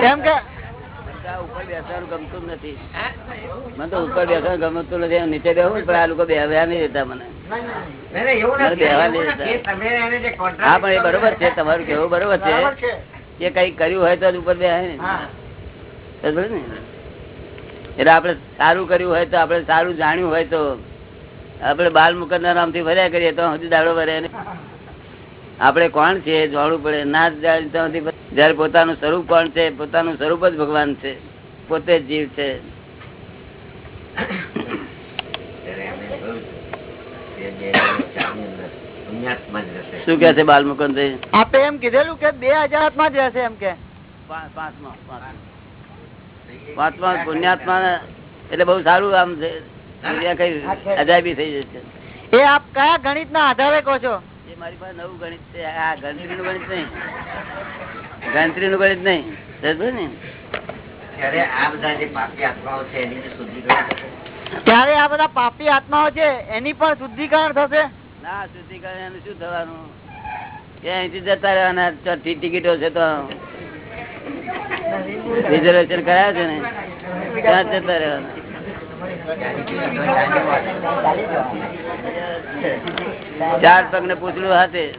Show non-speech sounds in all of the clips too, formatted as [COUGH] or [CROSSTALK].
કેમ કે? ઉપર બેસવાનું ગમતું નથી મને તો ઉપર બેસવાનું ગમતું નથી. નીચે બેહું પણ આ લોકો બેહ્યા નહીં દેતા મને. હા પણ એ બરોબર છે. તમારું કેવું બરોબર છે. કે કઈ કર્યું હોય તો ઉપર બે ને. એટલે આપણે સારું કર્યું હોય તો આપણે સારું જાણ્યું હોય તો આપડે બાલ મુકંદર નામથી ભર્યા કરીએ તો હજી દાડો ભરે ને આપણે કોણ છે? એ પડે. ના જયારે પોતાનું સ્વરૂપ કોણ છે? પોતાનું સ્વરૂપ જ ભગવાન છે. પોતે જ જીવ છે. શું કે છે બાલ મુકુંદ આપે એમ કીધેલું કે બે હજારમાં જ રહેશે એમ કે. પાંચમા પાંચમા. પુણ્યાત્મા એટલે બહુ સારું આમ છે. અજાયબી થઈ જશે. એ આપ કયા ગણિત ના આધારે કહો છો? એ મારી પાસે નવું ગણિત છે. આ ગણતરી નું ગણિત નહીં. ગણતરી નું ગણિત નહીં. સમજો ને? ત્યારે આ બધા જે પાપી આત્માઓ છે એની શુદ્ધિકરણ ત્યારે આ બધા પાપી આત્માઓ છે એની પણ શુદ્ધિકરણ થશે? ના શુદ્ધિકરણ એનું શું થવાનું? કે અહીંથી જતા રહેવાના. ચોથી ટિકિટો છે તો રિઝર્વેશન કરાયા છે ને? ત્યાં જતા રહેવાના. ચાર પગ ને પૂછડું હાથે.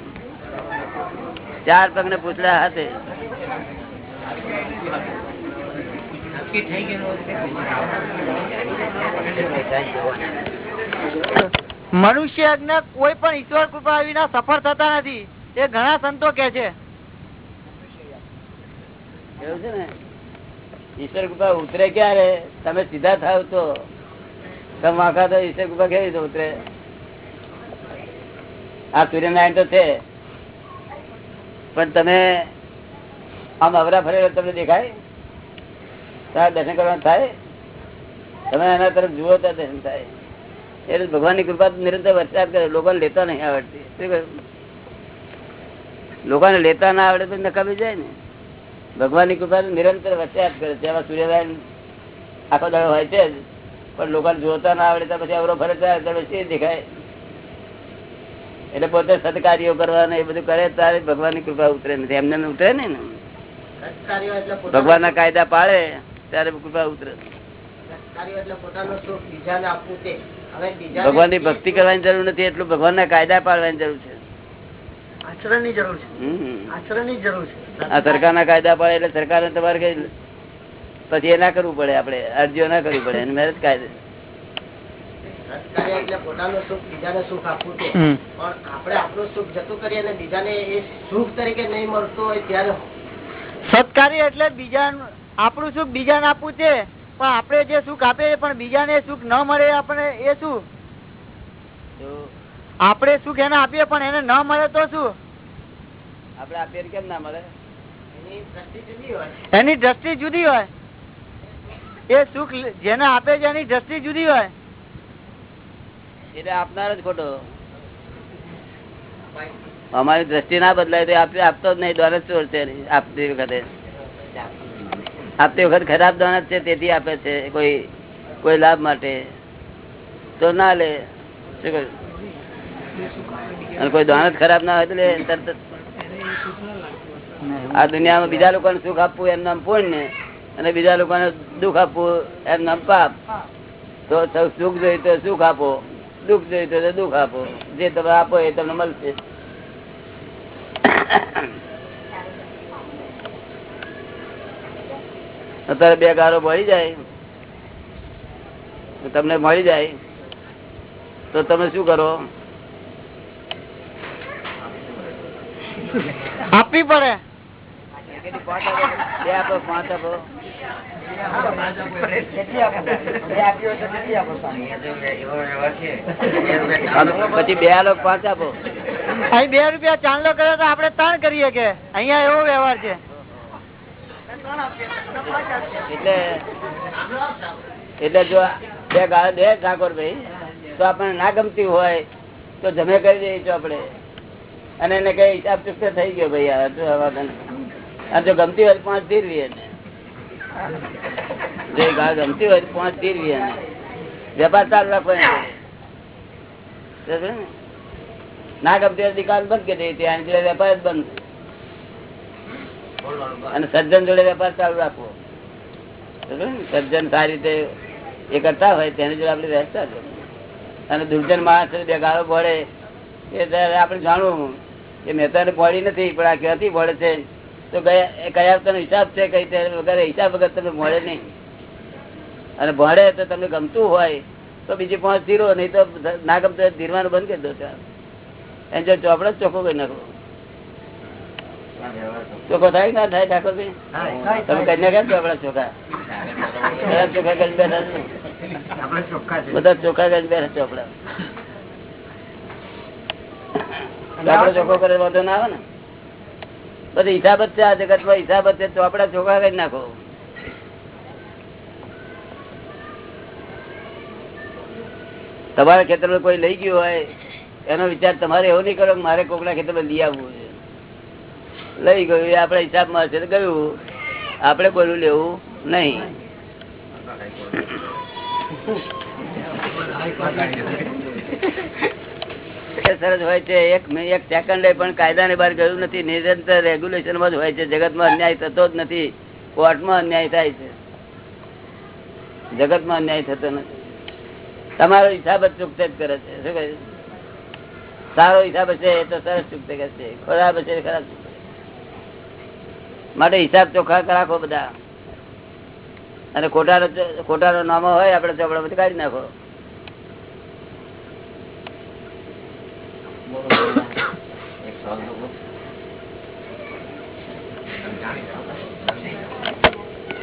ચાર પગ ને પૂછડા હાથે. મનુષ્ય કોઈ પણ ઈશ્વર કૃપા વિના સફળ થતા નથી. એ ઘણા સંતો કે છે. એવું છે ને? ઈશ્વર કૃપા ઉતરે ક્યારે? તમે સીધા થાવ તો. તમે વાંકા તો ઈશ્વર કૃપા કેવી રીતે ઉતરે? આ સૂર્યનારાયણ તો છે. પણ તમે આમ અવરા ફરેલા તમને દેખાય? તારા દર્શન કરવાનું થાય? તમે એના તરફ જુઓ તો દર્શન થાય. એટલે ભગવાનની કૃપા નિરંતર વરસાદ કરે. લોકોને લેતા નહીં આવડતી? લોકોને લેતા ના આવડે તો નકામી જાય ને. ભગવાનની કૃપા નિરંતર વચ્ચે કરે. છે એમાં સૂર્યનારાયણ આખો દાડો હોય છે પણ લોકોને જોતા ના આવડે તો પછી અવરો ફરે ત્યારે પછી દેખાય. એટલે પોતે સત્કાર્યો કરવાના એ બધું કરે ત્યારે ભગવાનની કૃપા ઉતરે નથી. એમને ઉતરે ને. ભગવાન ના કાયદા પાળે ત્યારે કૃપા ઉતરે. ભગવાન એટલે પોતાનું સુખ બીજાને આપવું તે. હવે બીજાને- ભગવાનની ભક્તિ કરવાની જરૂર નથી એટલું ભગવાન ના કાયદા પાડવાની જરૂર છે. આચરણની જરૂર છે. હમ. આચરણની જરૂર છે. આ સરકારના કાયદા પાડે એટલે સરકાર ને તમારે કઈ પછી એ ના કરવું પડે આપડે અરજીઓ ના કરવી પડે. એની મેરેજ કાયદે. સત્કાર્ય એટલે પોતાનું સુખ બીજાને સુખ આપવું તે. પણ આપણે આપણું સુખ જતું કરીએ અને બીજાને એ સુખ તરીકે નહીં મળતું હોય ત્યારે સત્કાર્ય એટલે બીજા આપણું સુખ બીજાને આપવું છે પણ આપણે જે સુખ આપીએ પણ બીજાને સુખ ન મળે આપણે એ શું? તો આપણે સુખ એને આપીએ પણ એને ન મળે તો શું? આપણે આપીએ કેમ ના મળે? એની હોય. એની દ્રષ્ટિ જુદી હોય. એ સુખ જેને આપે છે એની દ્રષ્ટિ જુદી હોય. એટલે આપનાર જ ખોટો. અમારી દ્રષ્ટિ ના બદલાય તો આપે આપતો જ નહીં દોનત ચોર છે. આપતી વખતે. આપતી વખત ખરાબ દોનત છે, તેથી આપે છે. કોઈ કોઈ લાભ માટે. તો ના લે? અને કોઈ દોનત ખરાબ ના હોય તો લે, તરત આ દુનિયામાં બીજા લોકોને સુખ આપવું એમ નામ પુણ્ય, અને બીજા લોકોને દુઃખ આપવું એમ નામ પાપ. તો સુખ જોઈએ તો સુખ આપો. દુઃખ જોઈએ તો દુઃખ આપો. જે તમે આપો એ તમને મળશે. અત્યારે બે ગારો મળી જાય. તો તમને મળી જાય. તો તમે શું કરો? આપવી પડે. બે આપો પાંચ આપો. પછી બે લોકો પાંચ આપો. અહીં બે રૂપિયા ચાંદલો કરે તો આપડે ત્રણ કરીએ કે? અહિયાં એવો વ્યવહાર છે. એટલે એટલે જો બે ગાળ બે ઠાકોર ભાઈ તો આપણને ના ગમતી હોય તો જમે કરી દઈશું આપણે. અને એને કઈ હિસાબ ચુક્ત થઈ ગયો ભાઈ આ જો ગમતી હોય પાંચ ધીરવી એને જો એ ગમતી હોય પાંચ ફેરવી વેપાર ચાલુ રાખવો એને. ના? ગમતી હોય દુકાન બંધ કરી દઈ ત્યાં વેપાર જ બંધ. અને સજ્જન જોડે વેપાર ચાલુ રાખવો સજ્જન સારી રીતે એ કરતા હોય, તેની જોડે આપણે રહેતા જ અને દુર્જન માણસ બે ગાળો ભળે. એ આપણે જાણવું કે મહેતાને પડી નથી, પણ આ ક્યાંથી ભળે છે? તો કયા તનો હિસાબ છે કઈ વગર હિસાબ વગર તમને મળે નહીં. અને ભણે તો તમને ગમતું હોય તો બીજી પાંચ ધીરો નહીં તો ના ગમતું ધીરવાનું બંધ કરી દો ત્યાં એને જો ચોપડો ચોખ્ખો કરી નાખો. ચોખ્ખો થાય ના થાય ઠાકોરભાઈ તમે કઈ નાખ્યા ચોપડા ચોખા બધા ચોખ્ખા કરીને બેઠા બધા ચોખા કરી બેઠા ચોપડા. ચોપડો ચોખ્ખો કરે વાંધો ના આવે ને? બધી હિસાબ જ છે આ જગતમાં હિસાબ જ છે ચોપડા ચોખ્ખા કરી નાખો. તમારા ખેતરમાં કોઈ લઈ ગયું હોય, એનો વિચાર તમારે એવો નહીં કરો મારે કોકના ખેતરમાં લઈ આવવું છે. લઈ ગયું આપડે હિસાબમાં હશે ગયું. આપણે બોલું લેવું નહીં. એ સરસ હોય છે. એક એક સેકન્ડ પણ કાયદા બહાર ગયું નથી. નિરંતર રેગ્યુલેશનમાં જ હોય છે. જગતમાં અન્યાય થતો જ નથી. કોર્ટમાં અન્યાય થાય છે. જગતમાં અન્યાય થતો નથી. તમારો હિસાબ જ ચૂકતે જ કરે છે. શું કહે? સારો હિસાબ હશે એ તો સરસ ચૂકતે કરશે ખરાબ હશે ખરાબ માટે હિસાબ ચોખ્ખા રાખો બધા. અને ખોટાનો ખોટાનો નામો હોય, આપણે ચોપડા બધું કાઢી નાખો.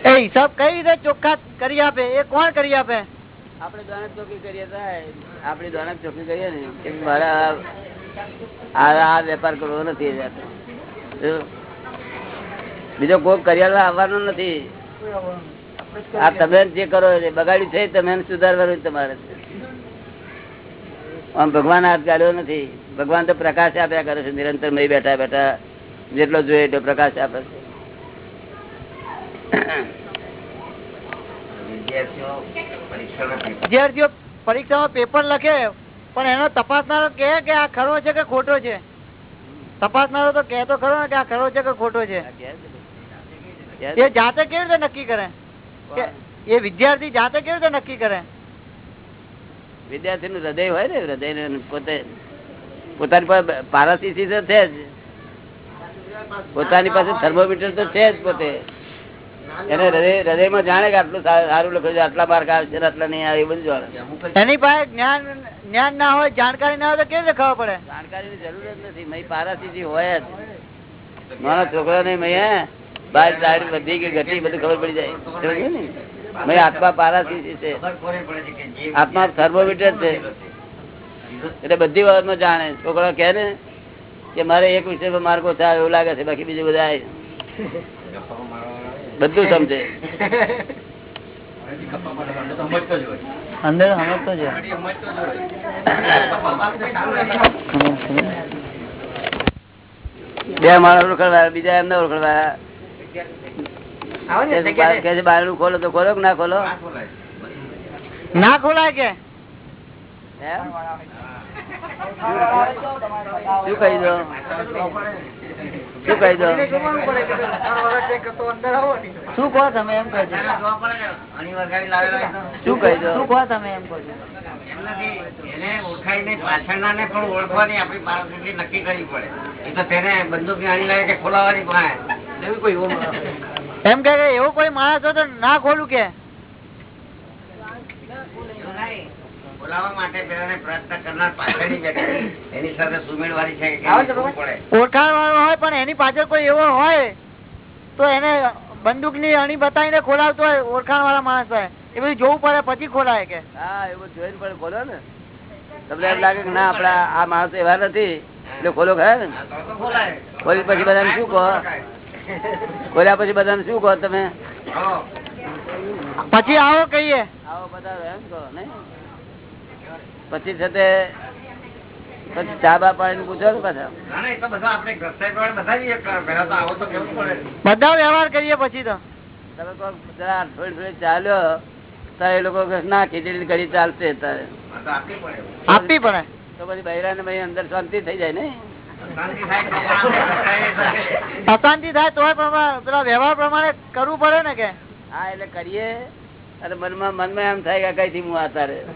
એ હિસાબ કઈ રીતે ચોખ્ખા કરી આપે? એ કોણ કરી આપે? આપણે દોનક ચોકી કરીએ થાય આપડી દોનક ચોકી કરીએ ને કે મારે આ- વેપાર કરવો નથી બીજો કોઈ કરિયાલો આવવાનો નથી. આ તમે જે કરો એ બગાડ્યું છે તમે એને સુધારવાનું તમારે છે. આમ ભગવાન હાથ ગાળ્યો નથી. ભગવાન તો પ્રકાશ આપ્યા કરે છે નિરંતર નહીં બેઠા બેઠા જેટલો જોઈએ એટલો પ્રકાશ આપે છે. વિદ્યાર્થીઓ પરીક્ષામાં પેપર લખે પણ એનો તપાસનારો કે આ ખરો છે કે ખોટો છે? તપાસનારો તો કે તો ખરો ને કે આ ખરો છે કે ખોટો છે? એ જાતે કેવી રીતે નક્કી કરે? એ વિદ્યાર્થી જાતે કેવી રીતે નક્કી કરે? વિદ્યાર્થી નું હૃદય હોય ને હૃદય પોતે પોતાની પાસે પારાસીસી તો છે જ. પોતાની પાસે થર્મોમીટર તો છે જ પોતે. એને હૃદય હૃદયમાં જાણે કે આટલું સારું લખ્યું છે આટલા માર્ક આવશે છે આટલા નહીં આવે એ બધું જાણે. એની પાસે જ્ઞાન જ્ઞાન ના હોય જાણકારી ના હોય તો કેવી રીતે ખબર પડે? જાણકારીની જરૂર જ નથી. મય પારાસીસી હોય જ. મારા છોકરા ને મય બાર સાઈડ વધી કે ઘટી બધું ખબર પડી જાય. ને? મય આત્મા પારાસીસી છે. આત્મા થર્મોમીટર છે. એટલે બધી વાતમાં જાણે. છોકરા કહે ને કે મારે એક વિષય માર્ક થાય એવું લાગે છે બાકી બીજું બધા બધું સમજે. અંદર સમજતો છે બે માણસ ઓળખવા બીજા એમને છે બારણું ખોલો તો ખોલો ના ખોલો? ના ખોલાય. કે? શું કહી દો? શું કહી દો? શું કહો તમે એમ કહો શું કહી દો? શું કહો તમે એમ કહો નક્કી કરવી પડે. તો તેને બંદૂક જાણી લાગે કે ખોલાવાની પણ એવી કોઈ. એમ કે એવો કોઈ માણસ હોય તો ના ખોલું કે. એની સાથે સુમેળવાની છે કે કેમ શું પડે? ઓળખાણ વાળો હોય પણ એની પાછળ કોઈ એવો હોય તો એને બંદૂકની અણી બતાવીને ખોલાવતો હોય ઓળખાણ વાળા માણસ હોય. એ બધું જોવું પડે પછી ખોલાય કે. હા એવું જોઈને પણ ખોલો ને. તમને એમ લાગે કે ના આપડા આ માણસ એવા નથી. એટલે ખોલો ખરા ને. ખોલી પછી બધા શું કહો? ખોલ્યા પછી બધાને શું કહો તમે? પછી આવો કહીએ. આવો બધા એમ કહો ને પછી છે તે પછી ચા બા પાણી પૂછો ને પાછા. ના, ના, એ તો બધા આપણે ગ્રસ્તાઈ પ્રમાણે બધા જઈએ. પહેલા તો આવો તો કેવું પડે? બધા વ્યવહાર કરીએ પછી તો. તમે કહો જરા થોડી થોડી ચાલ્યો તારે એ લોકો ના ખીચડી ઘડી ચાલશે તારે. આપવી પડે. તો પછી બૈરા ને અંદર શાંતિ થઈ જાય ને થાય તો અશાંતિ થાય પ્રમાણે પેલા વ્યવહાર પ્રમાણે કરવું પડે ને કે? હા એટલે કરીએ. અને મનમાં મનમાં એમ થાય કે કઈથી હું આતારે તો.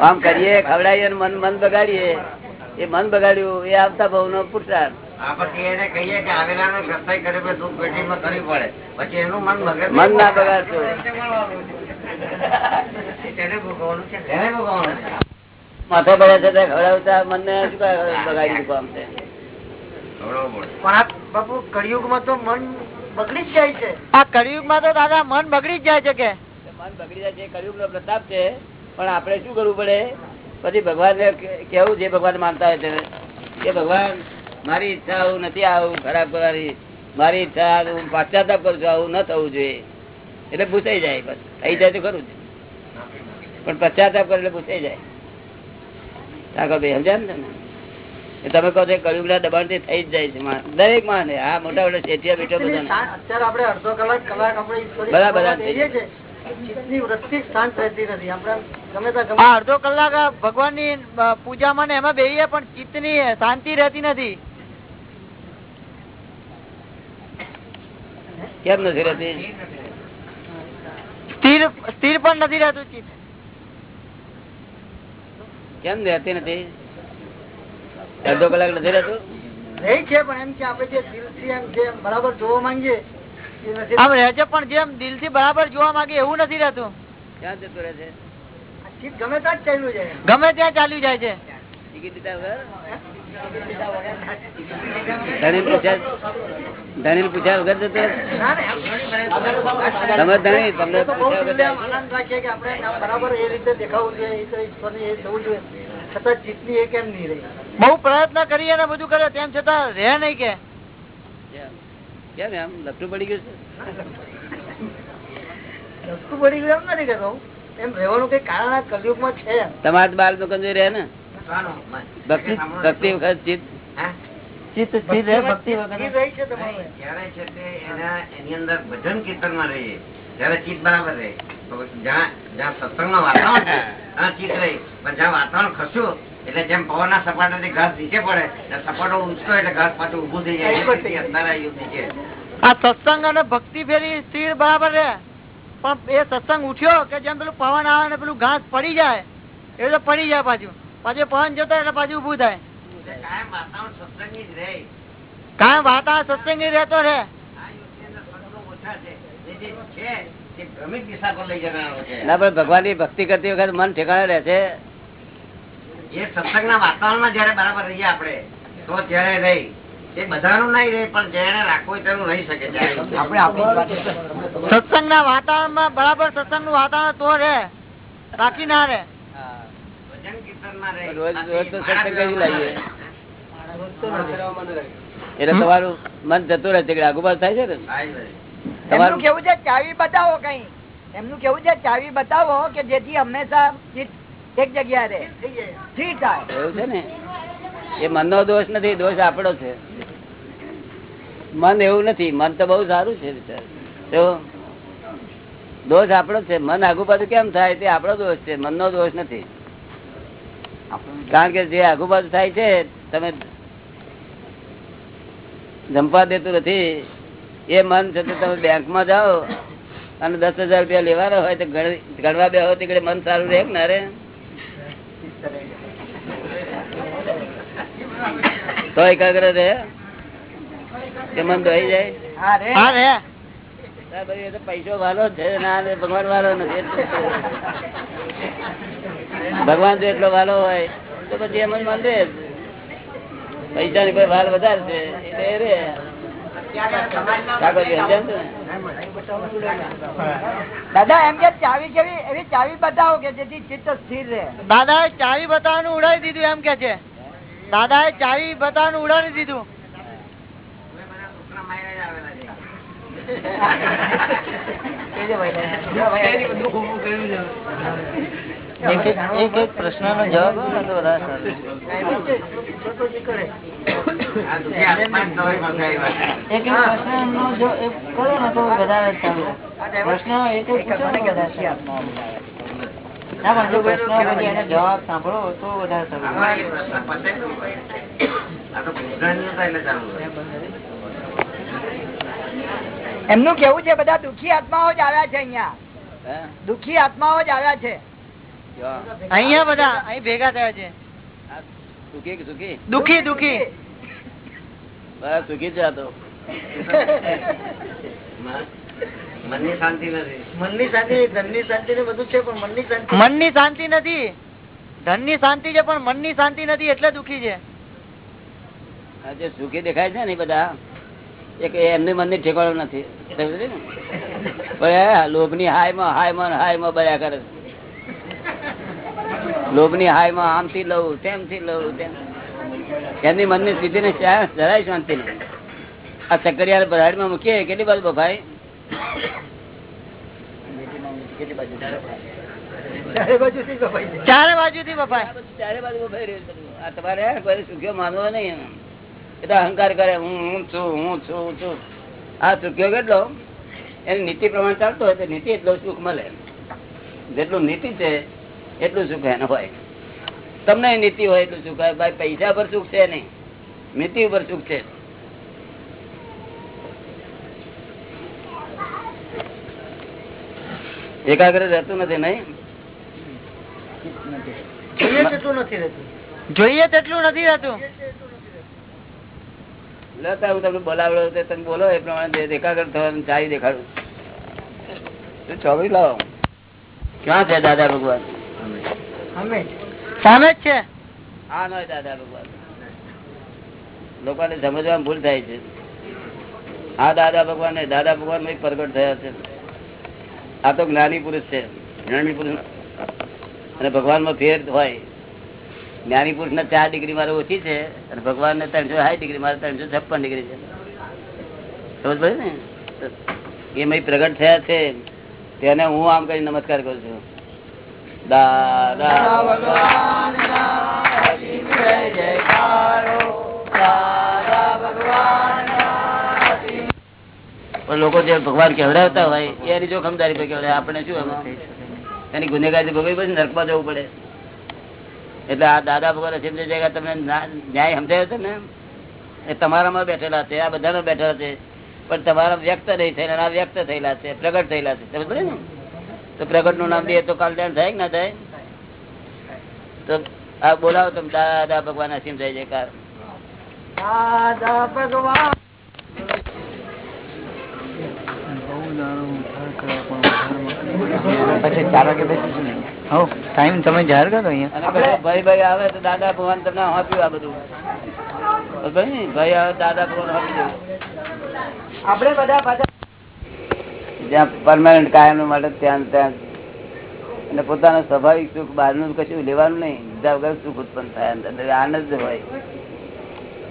આમ કરીએ ખવડાવીએ મન મન બગાડીએ. એ મન બગાડ્યું એ આવતા ભાવ નો પુરસાર મન મન ના બગાડશો તેને તેને. માથે પડે છે ખવડાવતા શું બગાડી છે આ બાપુ કળિયુગમાં તો મન બગડી જ જાય છે. આ કળિયુગમાં તો દાદા મન બગડી જ જાય છે કે? મન બગડી જાય છે કળિયુગ નો પ્રતાપ છે. પણ આપણે શું કરવું પડે? પછી ભગવાન કેવું જે ભગવાન માનતા હોય છે કે ભગવાન મારી ઈચ્છા આવું નથી આવું ખરાબ કરવાની. મારી ઈચ્છા હું પાશ્ચાતાપ કરું છું આવું ન થવું જોઈએ. એટલે પૂછાઈ જાય બસ. થઈ જાય તો ખરું પણ પશ્ચાતાપ કરે એટલે પૂછાઈ જાય. ઠાકોરભાઈ સમજ્યા ને તમે કહો છો કળિયુગ દબાણથી થઈ જ જાય છે. માણસ. દરેક માણસ હા મોટા મોટા શેઠિયા બેઠો બધા અત્યારે આપણે અડધો કલાક આપણે બધા બધા અડધો કલાક ભગવાનની પૂજામાં ને એમાં બેહીએ પણ ચિત્તની શાંતિ રહેતી નથી. કેમ નથી રહેતી? સ્થિર સ્થિર પણ નથી રહેતું ચિત્ત કેમ રહેતી નથી? અડધો કલાક નથી રહેતું? રહી છે પણ એમ કે આપણે જે દિલથી એમ જે બરાબર જોવા માંગીએ નથી આમ રહે છે પણ જેમ દિલથી બરાબર જોવા માંગે એવું નથી રહેતું. ક્યાં જતું રહે છે? ગમે ત્યાં જ ચાલ્યું જાય. ગમે ત્યાં ચાલ્યું જાય છે. ટિકિટ ધણીને પૂછ્યા? પૂછ્યા વગર જતો તમે ધણી તમને તો બહુ કે પ્રયત્ન કરીએ ને બધું કરે તેમ છતાં રહે નહીં કે. કેમ? કેમ એમ? લપટું પડી ગયું છે? વસ્તુ પડી ગયું એમ નથી કહેતો એમ રહેવાનું કઈ કારણ આ કલયુગમાં છે તમારા બાલ મુકંદ રહે ને? ભક્તિ ભક્તિ વખત ચિત્ત ચિત્ત સ્થિર રહે ભક્તિ વખત રહી છે તમારું. જ્યારે છે તે એના એની અંદર ભજન કીર્તનમાં રહીએ ત્યારે ચિત્ત બરાબર રહે જ્યાં જ્યાં સત્સંગમાં વાતાવરણ છે ત્યાં ચિત્ત રહી. પણ જ્યાં વાતાવરણ ખસ્યું એટલે જેમ પવનના સપાટાથી ઘાસ નીચે પડે સપાટો ઊંચકો એટલે ઘાસ પાછું ઊભું થઈ જાય. એ અત્યારે આવ્યું નીચે. આ સત્સંગ અને ભક્તિ ફેરી સ્થિર બરાબર રહે. પણ એ સત્સંગ ઉઠ્યો કે જેમ પેલું પવન આવે ને પેલું ઘાસ પડી જાય એ તો પડી જાય પાછું. પાછું પવન જતો એટલે પાછું ઉભું થાય. કાયમ વાતાવરણ સત્સંગી રહેતો પણ ભગવાનની ભક્તિ કરતી વખત મન ઠેકાણે રહે છે. એ સત્સંગના વાતાવરણમાં જયારે બરાબર રહીએ આપણે તો ત્યારે રહી. એ બધાનું નહીં રહે પણ જેને રાખવું હોય તેનું રહી શકે છે. સત્સંગના વાતાવરણમાં બરાબર સત્સંગનું વાતાવરણ તો રે રાખી ના રહે. રોજ રોજ તો સત્સંગ કઈ લાવીએ. એટલે તમારું મન જતું રહે છે કે આગુબાજ થાય છે ને? તમારું કેવું છે? ચાવી બતાવો કઈ. એમનું કેવું છે? ચાવી બતાવો કે જેથી હંમેશા એક જગ્યા થાય. એવું છે ને? એ મનનો દોષ નથી દોષ આપણો છે. મન એવું નથી મન તો બહુ સારું છે. જો દોષ આપણો છે. મન આગુ પાછું કેમ થાય તે આપણો દોષ છે મનનો દોષ નથી. કારણ કે જે આગુબાજુ થાય છે તમે જંપા દેતું નથી એ મન છે તો તમે બેંકમાં જાઓ અને દસ હજાર રૂપિયા લેવાના હોય તો ગણવા બે હોય મન સારું રહે ને ના રે તો એકાગ્ર રહે? કે મન દોઈ જાય? હા રે. તો પૈસો વાલો છે ના રે ભગવાન વાલો નથી. ભગવાન જો એટલો વાલો હોય તો પછી એમ જ મન પૈસા ની કોઈ વાલ વધારે છે એટલે રે? દાદા એમ કે ચાવી કેવી એવી ચાવી બતાવો કે જેથી ચિત્ત સ્થિર રહે. દાદા ચાવી બતાવવાનું ઉડાવી દીધું એમ કે છે. દાદા ચાવી બતાવવાનું ઉડાવી દીધું હવે બધા દુઃખના માર્યા જ આવેલા છે. એક એક પ્રશ્ન નો જવાબ તો વધારે. એક એક પ્રશ્ન નો જો કરો ને તો વધારે સારું પ્રશ્ન એક એક જવાબ સાંભળો તો વધારે સારું આમાં એ પ્રશ્ન પતે જ નહીં. આ તો ગુજરાતની હતા એટલે ચાલુ રહે. એમનું કેવું છે બધા દુખી આત્માઓ જ આવ્યા છે અહિયાં. દુખી આત્માઓ જ આવ્યા છે. અહિયાં બધા અહીં ભેગા થયા છે. સુખી સુખી? દુખી દુખી. બસ સુખી છે આ તો. મનની શાંતિ નથી. મનની શાંતિ ધનની શાંતિ ને બધું છે પણ મનની શાંતિ મનની શાંતિ નથી. ધનની શાંતિ છે પણ મનની શાંતિ નથી એટલે દુખી છે. સુખી દેખાય છે ને બધા એક એમની મનની ઠેકાણું નથી. સમજ્યું ને? પણ લોભની હાયમાં હાયમાં હાયમાં બળ્યા કરે. લોભની હાયમાં આમથી લઉં તેમથી લઉં તેમ. એમની મનની સ્થિતિ ને જરાય શાંતિ નહીં આ ચક્કરિયા ભરાડીમાં મૂકીએ કેટલી બાજુ બફાય? ચારે બાજુ ચારે બાજુથી બફાય ચારે બાજુથી બફાય. ચારે બાજુ છે બધું. આ તમારે કોઈ સુખ્યો માનવો નહીં એ તો અહંકાર કરે હું હું છું હું છું હું છું. આ સુખ્યો કેટલો? એની નીતિ પ્રમાણે ચાલતો હોય તો નીતિ એટલો સુખ મળે. જેટલું નીતિ છે એટલું સુખ એને હોય. તમને નીતિ હોય એટલું સુખ હોય ભાઈ પૈસા પર સુખ છે નહીં. નીતિ ઉપર સુખ છે. એકાગ્ર રહેતું નથી નહીં? જોઈએ તેટલું નથી રહેતું. જોઈએ તેટલું નથી રહેતું. લેતા હું તમને બોલાવડો તો તમે બોલો એ પ્રમાણે દે- થવાનું ચાવી દેખાડું. તો ચોકડી લાવો. ક્યાં છે દાદા ભગવાન? સામે જ છે? હા નો દાદા ભગવાન. લોકોને સમજવામાં ભૂલ થાય છે. આ દાદા ભગવાન ને દાદા ભગવાનમાં પ્રગટ થયા છે. આ તો જ્ઞાની પુરુષ છે. જ્ઞાની પુરુષ અને ભગવાનમાં ફેર હોય. જ્ઞાની પુરુષ ને ચાર ડિગ્રી મારે ઓછી છે અને ભગવાન ને ત્રણસો સાઠ ડિગ્રી મારે ત્રણસો છપ્પન ડિગ્રી છે. સમજ પડે ને? એ મય પ્રગટ થયા છે, તેને હું આમ કરી નમસ્કાર કરું છું. પણ લોકો જે ભગવાન કેવડાવતા હોય એની જોખમદારી કેવડાવે? આપણે શું એની ગુનેગારી ભોગવી પછી નરકમાં જવું પડે. એટલે આ દાદા ભગવાન અસીમ જગ્યા તમે ન્યાય સમજાયો છે ને એ તમારામાં બેઠેલા છે આ બધામાં બેઠેલા છે. પણ તમારા વ્યક્ત નહીં થયેલા આ વ્યક્ત થયેલા છે પ્રગટ થયેલા છે. સમજ ને? તો પ્રગટનું નામ દે તો કલ્યાણ થાય કે ના થાય? તો આ બોલાવો તમે દાદા ભગવાન અસીમ જય જયકાર. દાદા ભગવાન! પછી ચાલો કે બેસીશું ટાઈમ તમે જાહેર કરો અહીંયા. ભાઈ ભાઈ આવે તો દાદા ભગવાન તમને આપ્યું આ બધું. ભાઈ આવે દાદા ભગવાન આપી દેવું આપડે બધા પાછા જ્યાં પરમાનન્ટ કાયમ માટે ત્યાં ત્યાં. અને પોતાનું સ્વાભાવિક સુખ બહારનું કશું લેવાનું નહીં. લીધા વગર સુખ ઉત્પન્ન થાય. અંદર આનંદ હોય.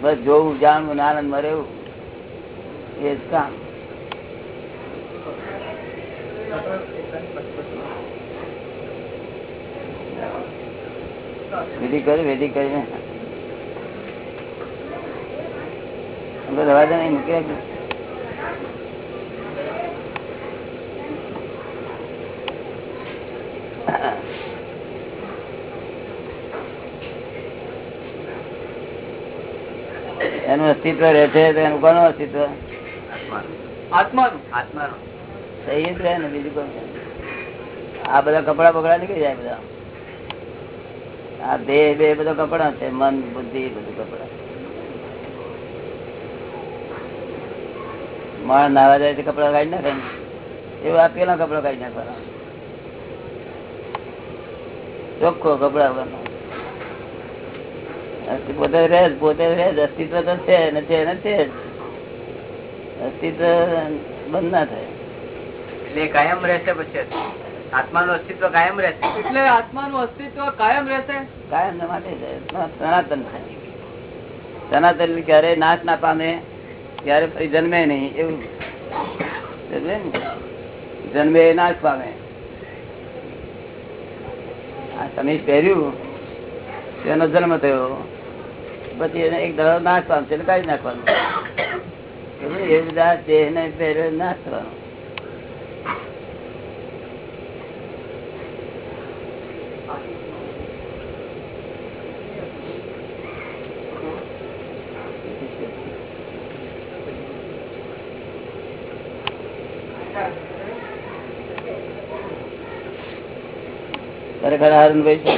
બસ જોવું જાણવું ને આનંદ મરેવું એ જ કામ. વિધિ કરી વિધિ કરીને. દરવાજા નહીં મૂકી રાખજો. એનું અસ્તિત્વ રહે છે તો એનું કોનું અસ્તિત્વ? આત્માનું. આત્માનું. સહી જ રહે ને બીજું કોઈ? આ બધા કપડા બગડા નીકળી જાય બધા. આ દેહ બે બધા કપડા છે, મન, બુદ્ધિ, બધું કપડા. માણસ નાવા જાય કપડા કાઢી નાખે એવું આ પેલા કપડા કાઢી નાખવાના. ચોખ્ખો કપડા પોતે રહે પોતે રહે. અસ્તિત્વ તો છે નથી નથી છે અસ્તિત્વ બંધ ના થાય. એટલે કાયમ રહેશે પછી આત્માનું અસ્તિત્વ કાયમ રહેશે. એટલે આત્માનું અસ્તિત્વ કાયમ રહેશે? કાયમ માટે. સનાતન સનાતન ક્યારે નાશ ના પામે ક્યારે ફરી જન્મે નહીં એવું. જન્મે નાશ પામે. આ સમીસ પહેર્યું તેનો જન્મ થયો પછી એને એક દડો નાશ પામશે એટલે કાઢી નાખવાનું. સમજે? એ બધા દેહને પહેર્યો નાશ થવાનો ખરેખર હારુનભાઈ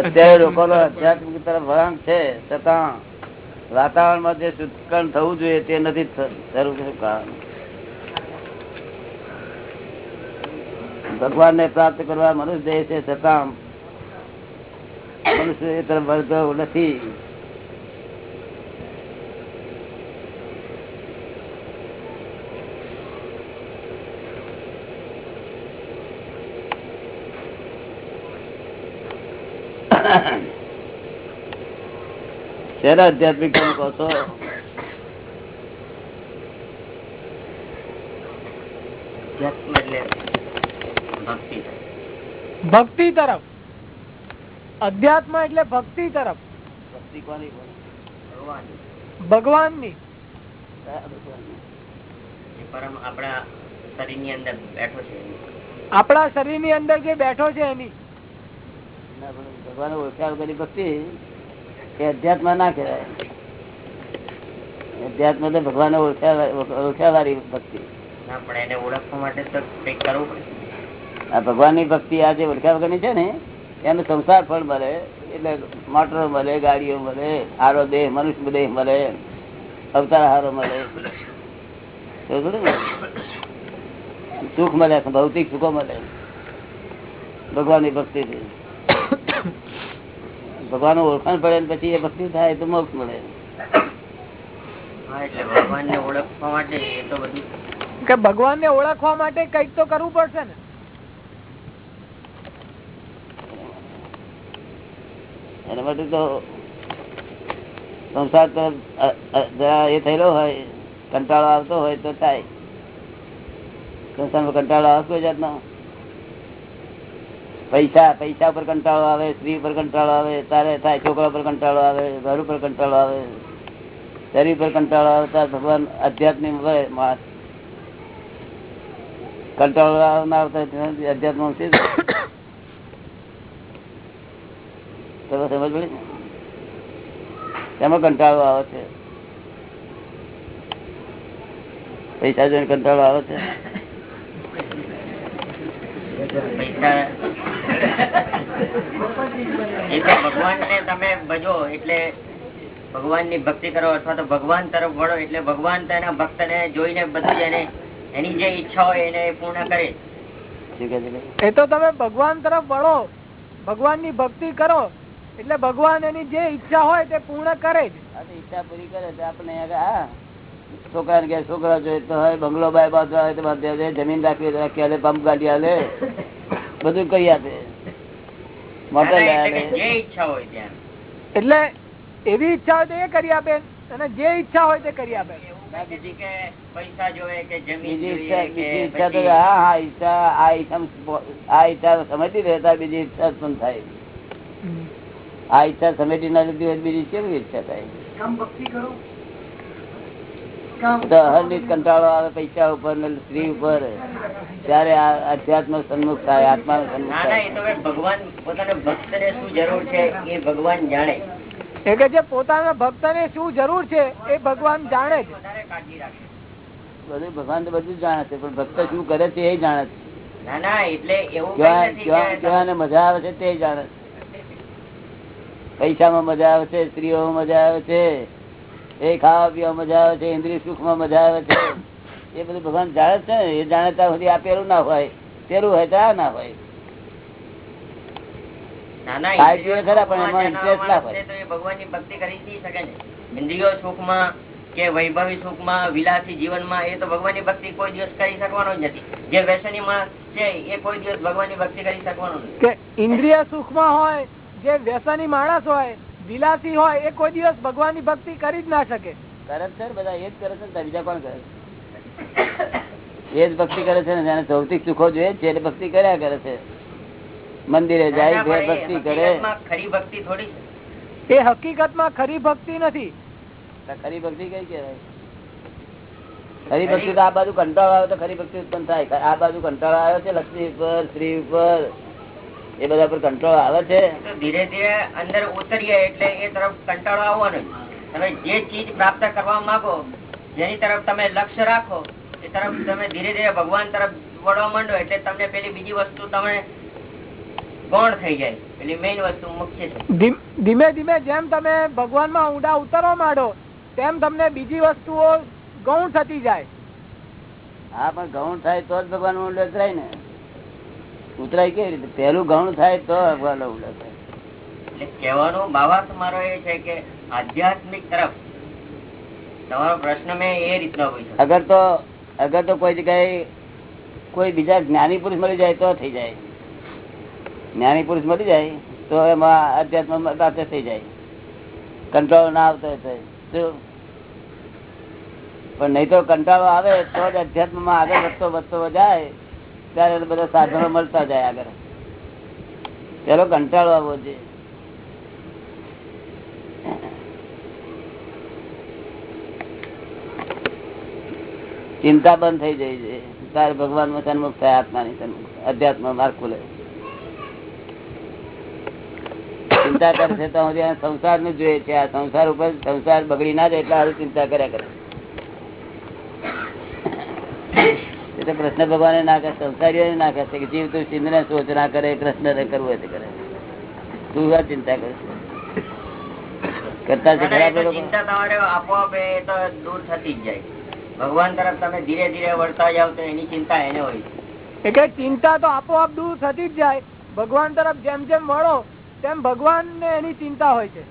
અત્યારે લોકોનો આધ્યાત્મિક તરફ વળાંક છે છતાં વાતાવરણમાં જે શુદ્ધકરણ થવું જોઈએ તે નથી થયું કારણ. ભગવાન ને પ્રાપ્ત કરવા મનુષ્ય છે છતાં મનુષ્ય એ તરફ વળતો નથી. શેના આધ્યાત્મિક તમે કહો છો ભક્તિ તરફ. અધ્યાત્મ એટલે ભક્તિ તરફ. ભક્તિ કોની કોની? ભગવાનની. કયા આપણા શરીરની અંદર બેઠો છે આપણા શરીરની અંદર જે બેઠો છે એની. ભગવાન ઓળખ્યા વગરની ભક્તિ એ અધ્યાત્મ ના કહેવાય. અધ્યાત્મ તો ભગવાન ઓળખ્યા ઓળખ્યા વાળી ભક્તિ. ના આ ભગવાનની ભક્તિ આ જે ઓળખ્યા વગરની છે ને એનું સંસાર ફળ મળે એટલે મોટરો મળે ગાડીઓ મળે હારો દેહ મનુષ્ય દેહ મળે અવતાર હારો મળે. સુખ મળે ભૌતિક સુખો મળે. ભગવાનની ભક્તિ ભગવાન ઓળખાણ પડે ને પછી એ ભક્તિ થાય તો મોક્ષ મળે. ભગવાન ને ઓળખવા માટે એ તો બધું. કે ભગવાન ને ઓળખવા માટે કંઈક તો કરવું પડશે ને. એના માટે તો સંસાર તો અ- અ- જરા એ થયેલો હોય કંટાળો આવતો હોય તો થાય. સંસારમાં કંટાળો આવતો જાતનો. પૈસા પૈસા પર કંટાળો આવે, સ્ત્રી પર કંટાળો આવે, તારે થાય છોકરા પર કંટાળો આવે ઘર ઉપર કંટાળો આવે, શરીર પર કંટાળો આવે ત્યારે ભગવાન અધ્યાત્મિક માણસ. કંટાળો આવનાર અધ્યાત્મ તમે ને? એમાં કંટાળો આવે છે? પૈસા જોઈને કંટાળો આવે છે? પૈસા એ તો ભગવાન ને તમે ભજો એટલે ભગવાનની ભક્તિ કરો અથવા તો ભગવાન તરફ વળો એટલે ભગવાન તેના ભક્ત ને જોઈને બધું એને એની જે ઈચ્છા હોય એને પૂર્ણ કરે. કહે? એ તો તમે ભગવાન તરફ વળો ભગવાનની ભક્તિ કરો એટલે ભગવાન એની જે ઈચ્છા હોય તે પૂર્ણ કરે જ. ઈચ્છા પૂરી કરે તો આપણે હા છોકરા ને છોકરા જોઈએ તો હોય બંગલો બાય બાજુ હોય તો જમીન રાખવી રાખી હાલે પંપ ગાડી હાલે? બધું કરી આપે. એટલે આલે કે જે ઈચ્છા હોય ત્યાં. એટલે એવી ઈચ્છા હોય તો એ કરી આપે અને જે ઈચ્છા હોય તે કરી આપે. સમજતી રહેતા બીજી ઈચ્છા ઉત્પન્ન થાય. આ ઈચ્છા સમેટી ના લીધી બીજી કેવી ઈચ્છા થાય? કંટાળો આવે પૈસા ઉપર ને સ્ત્રી ઉપર. ત્યારે અધ્યાત્મ સન્મુખ થાય આત્મા સન્મુખ ના ના એ તો થાય હવે ભગવાન પોતાના ભક્ત ને શું જરૂર છે એ ભગવાન જાણે. જે પોતાના ભક્ત ને શું જરૂર છે એ ભગવાન જાણે બધું ભગવાન તો બધું જાણે છે પણ ભક્ત શું કરે છે એ જાણે છે. ના ના એટલે એવું કઈ કેવા- નથી કેવા- કે કેવાને મજા આવે છે તે જાણે છે. પૈસામાં મજા આવે છે સ્ત્રીઓમાં મજા આવે છે. એ ખાવા પીવા મજા આવે છે ઇન્દ્રિય સુખમાં મજા આવે છે. એ બધું ભગવાન જાણે છે ને એ જાણે ત્યાં સુધી આ પેલું ના હોય પેલું હોય તો આ ના હોય. ઇન્દ્રિય સુખ ખાય ઇન્દ્રિયો પીવે ખરા, પણ સુખમાં એમાં જેના interest ના માણસ છે તો એ ભગવાનની ભક્તિ કરી જ નહીં શકે ને. ઇન્દ્રિયો સુખમાં કે વૈભવી સુખમાં વિલાસી જીવનમાં એ તો ભગવાનની ભક્તિ કોઈ દિવસ કરી શકવાનો નથી. જે વ્યસની માણસ છે એ કોઈ દિવસ ભગવાનની ભક્તિ કરી શકવાનો નથી. કે ઇન્દ્રિય હોય જે વ્યસની માણસ હોય વિલાસી હોય એ કોઈ દિવસ ભગવાનની ભક્તિ કરી જ ના શકે. કરે છે બધા એ જ કરે છે બીજા કોણ કરે એ જ ભક્તિ કરે છે ને જેને ભૌતિક સુખો જોઈએ છે ભક્તિ કર્યા કરે છે. મંદિરે જાય ભક્તિ કરે. ખરી ભક્તિ થોડી એ હકીકતમાં ખરી ભક્તિ નથી. ખરી ભક્તિ કઈ કહેવાય? ખરી ભક્તિ તો આ બાજુ કંટાળો આવે તો ખરી ભક્તિ ઉત્પન્ન થાય. આ બાજુ કંટાળો આવ્યો છે લક્ષ્મી ઉપર સ્ત્રી ઉપર. એ બધા પર કંટ્રોલ આવે છે. ધીરે ધીરે અંદર ઉતરીએ એટલે એ તરફ કંટાળો આવવાનો. તમે જે ચીજ પ્રાપ્ત કરવા માંગો જેની તરફ તમે લક્ષ્ય રાખો એ તરફ તમે ધીરે ધીરે ભગવાન તરફ વળવા માંડો એટલે તમને પેલી બીજી વસ્તુ તમે ગૌણ થઈ જાય. પેલી મેઇન વસ્તુ મુખ્ય છે. ધીમે ધીમે જેમ તમે ભગવાનમાં ઊંડા ઉતરવા માંડો તેમ તમને બીજી વસ્તુઓ ગૌણ થતી જાય. હા પણ ગૌણ થાય તો જ ભગવાન ઊંડો ઉતરાય ને. ઉતરાય કેવી રીતે? પહેલું ગૌણ થાય તો ભગવાન ઊંડો થાય કહેવાનો ભાવાર્થ મારો એ છે કે આધ્યાત્મિક તરફ તમારો પ્રશ્ન મેં એ રીતનો પૂછ્યો. અગર તો અગર તો કોઈ જગ્યાએ કોઈ બીજા જ્ઞાની પુરુષ મળી જાય તો થઈ જાય. જ્ઞાની પુરુષ મળી જાય તો એમાં અધ્યાત્મ પ્રાપ્ત થઈ જાય. કંટાળો ના આવતો હોય શું? પણ નહીં તો કંટાળો આવે તો જ અધ્યાત્મમાં આગળ વધતો વધતો જાય. ત્યારે બધા સાધનો મળતા જાય આગળ. પેલો કંટાળો આવવો જોઈએ. ચિંતા બંધ થઈ જાય છે. તારે ભગવાનમાં સન્મુખ થાય, આત્માની સન્મુખ અધ્યાત્મ માર્ગ ખુલે ચિંતા કરશે તો સંસારનું જોઈએ છે. આ સંસાર ઉપર સંસાર બગડી ના જાય એટલે હારું ચિંતા કર્યા કરે. એ કૃષ્ણ ભગવાને ના કરે સંસારીઓ ના કરે છે કે જીવ તું સિંધ ને સોચ ના કરે કૃષ્ણ ને કરવું હોય તે કરે. તું આ ચિંતા કરે. કરતા છે ખરાબ તો ચિંતા તમારે આપોઆપ એ તો દૂર થતી જ જાય. ભગવાન તરફ તમે ધીરે ધીરે વળતા જાવ તો એની ચિંતા એને હોય. છે એટલે ચિંતા તો આપોઆપ દૂર થતી જ જાય. ભગવાન તરફ જેમ જેમ વળો તેમ ભગવાન ને એની ચિંતા હોય છે.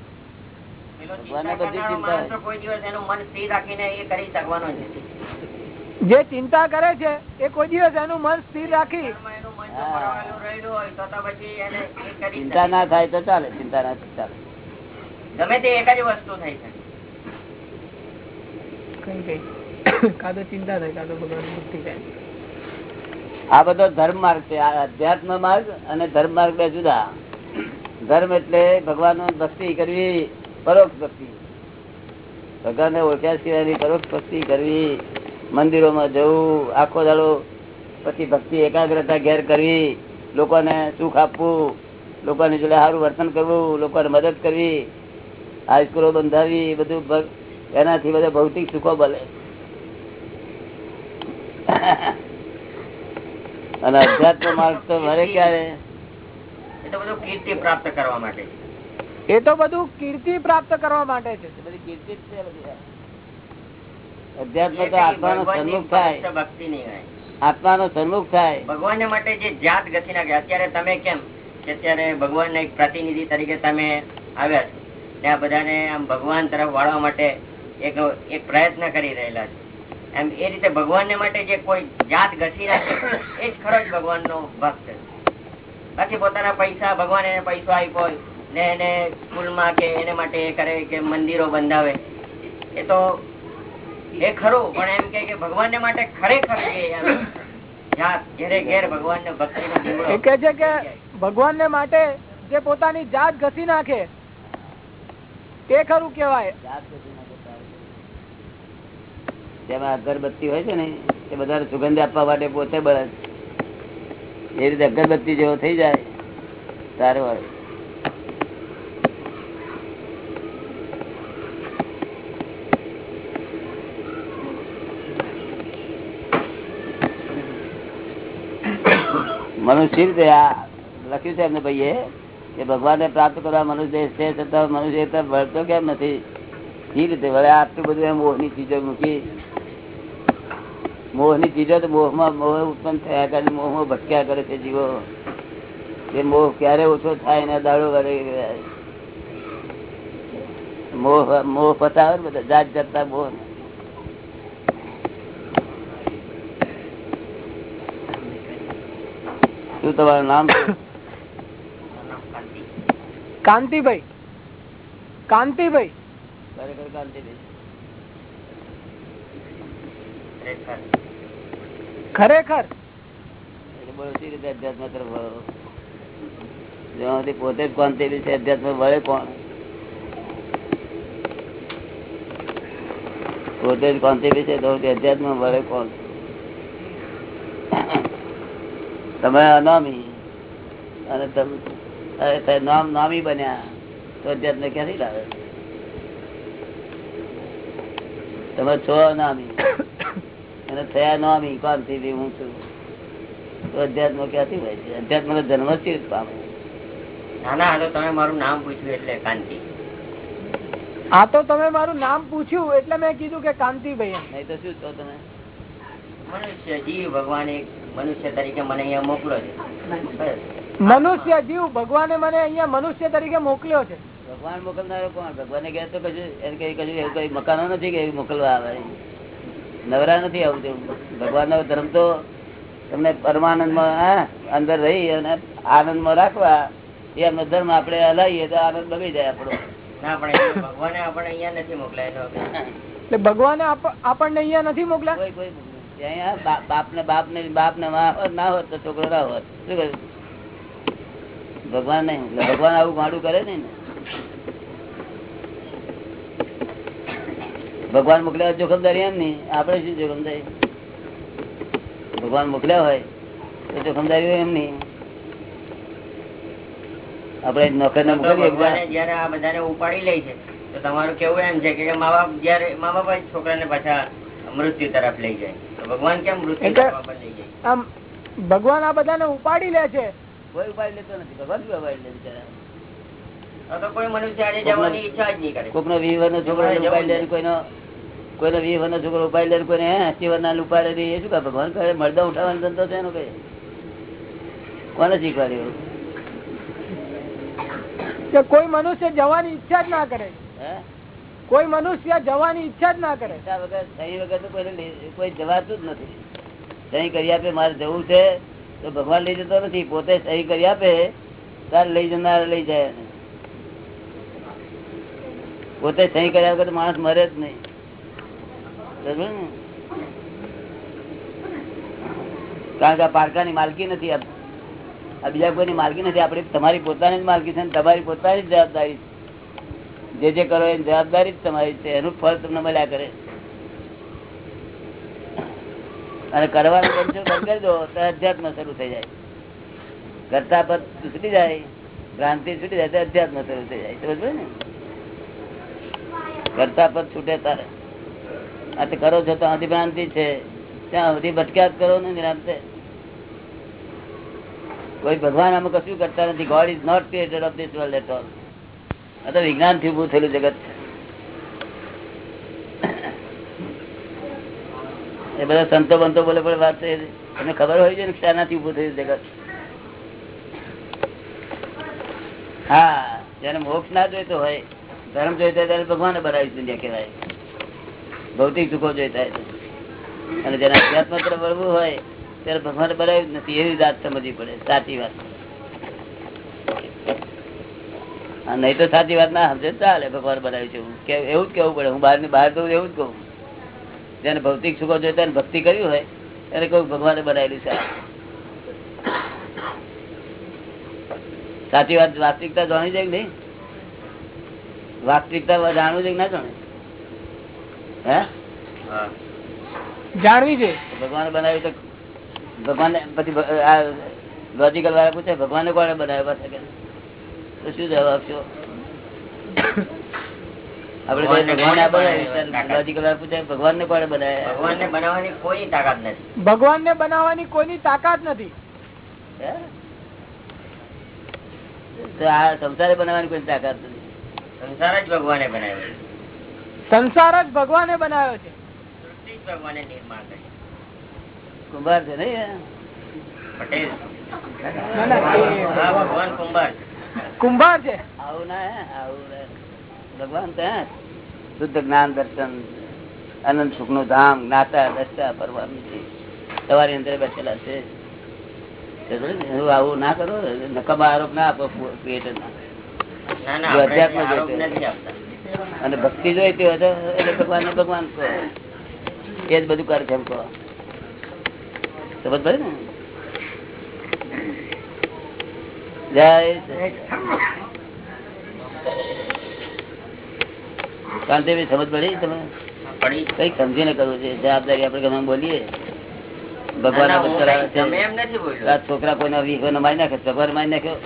પેલો બધી ચિંતા કોઈ દિવસ એનું મન સ્થિર રાખીને એ કરી શકવાનો નથી. જે ચિંતા કરે છે એ કોઈ દિવસ એનું મન સ્થિર રાખી ચિંતા ના થાય તો ચાલે ચિંતા ના ચાલે. ગમે તે એક જ વસ્તુ થાય થાય આ બધો ધર્મ માર્ગ છે આ અધ્યાત્મ માર્ગ અને ધર્મ માર્ગ બે જુદા. ધર્મ એટલે ભગવાન ભક્તિ કરવી પરોક્ષ ભક્તિ. ભગવાન ને ઓળખ્યા સિવાયની પરોક્ષ ભક્તિ કરવી. મંદિરોમાં જવું આખો દાડો પછી ભક્તિ એકાગ્રતા ઘેર કરવી લોકોને સુખ આપવું લોકોને જોડે સારું વર્તન કરવું લોકોને મદદ કરવી હાઈસ્કૂલો બંધાવી બધું એનાથી બધા ભૌતિક સુખો બને. અને અધ્યાત્મ માર્ગ તો ભરે ક્યારે? એ તો બધું કીર્તિ પ્રાપ્ત કરવા માટે. એ તો બધું કીર્તિ પ્રાપ્ત કરવા માટે છે. બધી કીર્તિ છે બધી. અધ્યાત્મ તો આત્માનો સન્મુખ થાય. ભક્તિ નહીં આત્માનો સન્મુખ થાય. ભગવાન માટે જે જાત ગતિ નાખે અત્યારે તમે કેમ કે અત્યારે ભગવાનના એક પ્રતિનિધિ તરીકે તમે આવ્યા છો ત્યાં બધાને આમ ભગવાન તરફ વાળવા માટે એક એક પ્રયત્ન કરી રહેલા છે. એમ એ રીતે ભગવાન માટે જે કોઈ જાત ઘસી નાખે એ જ ખરો જ ભગવાનનો ભક્ત. બાકી પોતાના પૈસા ભગવાન એને પૈસો આપ્યો ને એને સ્કૂલમાં કે એને માટે એ કરે કે મંદિરો બંધાવે એ તો એ ખરું પણ એમ કે ભગવાન ભગવાનને માટે ખરેખર ભગવાન ને માટે જે પોતાની જાત ઘસી નાખે તે ખરું કેવાય જેમાં અગરબત્તી હોય છે ને એ બધા સુગંધ આપવા માટે પોતે બળે એ રીતે અગરબત્તી જેવો થઈ જાય તારે હોય. મનુષ્ય રીતે આ લખ્યું છે એમને ભાઈએ કે ભગવાનને પ્રાપ્ત કરવા મનુષ્ય છે છતાં મનુષ્ય એ વળતો કેમ નથી? એ રીતે વળે આટલું બધું એમ મોહની ચીજો મૂકી. મોહની ચીજો તો મોહમાં મોહ ઉત્પન્ન થયા કરે, મોહમાં ભટક્યા કરે છે જીવો. એ મોહ ક્યારે ઓછો થાય ને દાડો કરે મોહ મોહ પતાવે બધા, જાત જાતના મોહ. શું તમારું નામ કાંતિભાઈ કાંતિભાઈ ખરેખર કાંતિભાઈ ખરેખર. ખરેખર એટલે બોલો સી રીતે અધ્યાત્મ તરફ વળો જ્યાં સુધી પોતે જ કોંતેલી છે અધ્યાત્મ વળે કોણ પોતે જ કોંતેલી છે તો સુધી અધ્યાત્મ વળે કોણ તમે અનામી. અને તમે નામ નામી બન્યા તો અધ્યાત્મ ક્યાંથી લાવે? તમે છો અનામી. અને થયા નામી કોણથી હું છું? તો અધ્યાત્મ ક્યાંથી હોય છે? અધ્યાત્મ નો જન્મ જ પામે? ના ના તો તમે મારું નામ પૂછ્યું એટલે કાંતિ. આ તો તમે મારું નામ પૂછ્યું એટલે મેં કીધું કે કાંતિભાઈ ભાઈ નહીં તો શું છો તમે? મનુષ્ય જીવ ભગવાન એક મનુષ્ય તરીકે મને અહીંયા મોકલો છે. મનુષ્ય જીવ ભગવાને મને અહીંયા મનુષ્ય તરીકે મોકલ્યો છે. ભગવાન મોકલનારો કોણ? ભગવાને ગયા તો કશું એને કઈ કશું એવું કઈ મકાનો નથી કે મોકલવા આવે? નવરા નથી આવતું ભગવાન નો ધર્મ તો તમને પરમાનંદમાં હા, અંદર રહી અને આનંદમાં રાખવા એ એમનો ધર્મ આપણે હલાવીએ તો આનંદ બગડી જાય આપણો. ના પણ એ ભગવાને આપણે અહીંયા નથી મોકલાય ભગવાને આપણને અહીંયા નથી મોકલા કોઈ કોઈ બાપ ને બાપ ને બાપ ને ના હોત તો છોકરો ના હોત. શું કહ્યું? ભગવાન નહીં ભગવાન આવું ગાડું કરે ને. ભગવાન મોકલ્યા જોખમદારી એમ નહીં. આપડે શું જોખમદારી? ભગવાન મોકલ્યા હોય તો જોખમદારી હોય એમ નહીં. આપડે નોકર ને મોકલીએ જયારે આ બધાને ઉપાડી લે છે તો તમારું કેવું એમ છે કે મા બાપ જયારે મા બાપ છોકરા છોકરાને પાછા મૃત્યુ તરફ લઈ જાય. તો ભગવાન કેમ મૃત્યુ લઈ જાય? આમ ભગવાન આ બધાને ઉપાડી લે છે. કોઈ ઉપાય લેતો નથી. ભગવાન ઉપાડી લે છે કોઈ મનુષ્ય જવાની ઈચ્છા જ નહીં કરે. કોકનો વીસ વર્ષનો છોકરો ઉપાય લે કોઈનો કોઈનો વીસ વર્ષનો છોકરો ઉપાય લે કોઈને એસી વર્ષના ઉપાડે દે એ શું કહે ભગવાન કહે મળદા ઉઠાવવાનો ધંધો છે એનો કઈ? કોને શીખવાડ્યું કોઈ મનુષ્ય જવાની ઈચ્છા જ ના કરે. હે? કોઈ મનુષ્ય જવાની ઈચ્છા જ ના કરે. કોઈ જવાતું જ નથી. સહી કરી આપે, મારે જવું છે, તો ભગવાન લઈ જતો નથી. પોતે સહી કરી આપે, તાર લઈ જનાર લઈ જાય. પોતે સહી કર્યા વગર માણસ મરે જ નહીં. કારણ કે આ પારકાની માલકી નથી આ બીજા કોઈની માલકી નથી. આપણી તમારી પોતાની જ માલકી છે તમારી પોતાની જ જવાબદારી છે. જે જે કરો એની જવાબદારી તમારી છે, એનું ફળ તમને મળ્યા કરે. અને કરવાનું બંધ કરી દો, તો અધ્યાત્મ શરૂ થઈ જાય. કરતા પદ છૂટી જાય, ભ્રાંતિ છૂટી જાય, તો અધ્યાત્મ શરૂ થઈ જાય. સમજ ને? કરતા પદ છૂટે તારે. આ તો કરો છો તો આથી ભ્રાંતિ છે. ત્યાં સુધી ભટક્યા જ કરો ને નિરાંતે. કોઈ ભગવાન આમાં કશું કરતા નથી. God is not created of this world at all આ તો વિજ્ઞાનથી ઉભું થયેલું જગત એ બધા સંતો બંતો બોલે પણ વાત છે. તમને ખબર હોય છે ને શાનાથી ઉભું થયું જગત? હા જયારે મોક્ષ ના જોઈતો હોય, ધર્મ જોઈતો ત્યારે ભગવાને બનાવી દુનિયા કહેવાય. ભૌતિક સુખો જોઈતા અને જેને અધ્યાત્મ તરફ વળવું હોય, ત્યારે ભગવાને બનાવ્યું નથી. એવી વાત સમજવી પડે. સાચી વાત. નહીં તો સાચી વાત ના સમજે. ચાલે ભગવાન બનાવ્યું છે. એવું કે- એવું જ કેવું પડે. હું બહારની બહાર તો એવું જ કહું. જેને ભૌતિક સુખો જોઈએ તેને ભક્તિ કરી હોય એને કહું ભગવાને બનાવેલું છે. સાચી વાત વાસ્તવિકતા જાણી છે કે નહીં? વાસ્તવિકતા જાણવું છે કે ના જાણે હે? જાણવી છે. ભગવાને બનાવ્યું તો ભગવાન પછી આ લોજિકલ વાળા પૂછે ભગવાને કોને બનાવ્યો? પાસે કે તો શું જવાબ આપશો? ભગવાને ભગવાન ને બનાવવાની કોઈ તાકાત નથી. ભગવાનને બનાવવાની કોઈની તાકાત નથી. આ સંસારે બનાવવાની કોઈ તાકાત નથી. સંસાર જ ભગવાને બનાવ્યો સંસાર જ ભગવાને બનાવ્યો છે. સૃષ્ટિ જ ભગવાને નિર્માણ કરી. કુંભાર છે પટેલ. ના, ના, ભગવાન કુંભાર છે. કુંભાર છે. આવું ના હે આવું ભગવાન તો શુદ્ધ જ્ઞાન દર્શન અનંત સુખનું ધામ જ્ઞાતા દસતા પરમાત્મા. તમારી અંદર બેઠેલા છે. આવું ના કરો નકામા આરોપ ના આપો ક્રિએટર ના. અને ભક્તિ જોઈતી હોય તો એટલે ભગવાન ભગવાન એ જ બધું કરે છે એમ કહો. સમજ ભાઈ ને જય સચિદાનંદ. કાંતિભાઈ સમજ પડી તમે સમજીને કરવું છે. જવાબદારી આપડે ગમે બોલીએ. ભગવાન છોકરા કોઈના વીસ મારી નાખે ભગવાન મારી નાખ્યો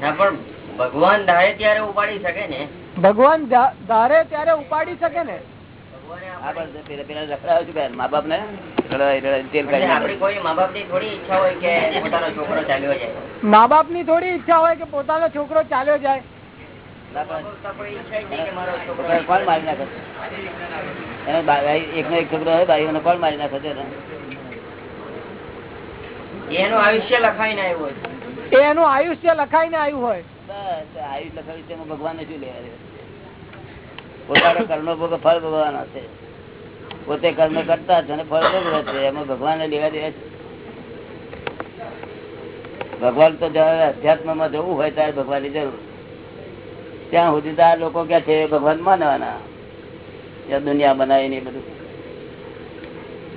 ના પણ ભગવાન ધારે ત્યારે ઉપાડી શકે ને. ભગવાન ધારે ત્યારે ઉપાડી શકે ને? પેલા પેલા રખડાવે છે મા બાપ ને મા બાપની થોડી ઈચ્છા હોય કે પોતાનો છોકરો ચાલ્યો જાય? મા બાપની થોડી ઈચ્છા હોય કે પોતાનો છોકરો ચાલ્યો જાય. ના પણ તો કોઈ ઈચ્છા જ નહીં કે મારો છોકરો કોણ મારી નાખે એકનો એક છોકરો હોય ભાઈઓને કોણ મારી નાખે એનું? આયુષ્ય લખાઈને આવ્યું હોય. એનું આયુષ્ય લખાઈને આવ્યું હોય. બસ આયુષ લખાવી છે ભગવાન શું લેવા? પોતાનો કર્મનો ભોગ ફળ ભગવાન છે. પોતે કર્મ કરતા છે અને ફળ ભોગવે છે. એમાં ભગવાન લેવા દેવા છે ભગવાન તો જયારે અધ્યાત્મમાં જવું હોય ત્યારે ભગવાનની જરૂર. ત્યાં સુધી તો આ લોકો ક્યાં છે ભગવાન માનવાના. ત્યાં દુનિયા બનાવી ને બધું.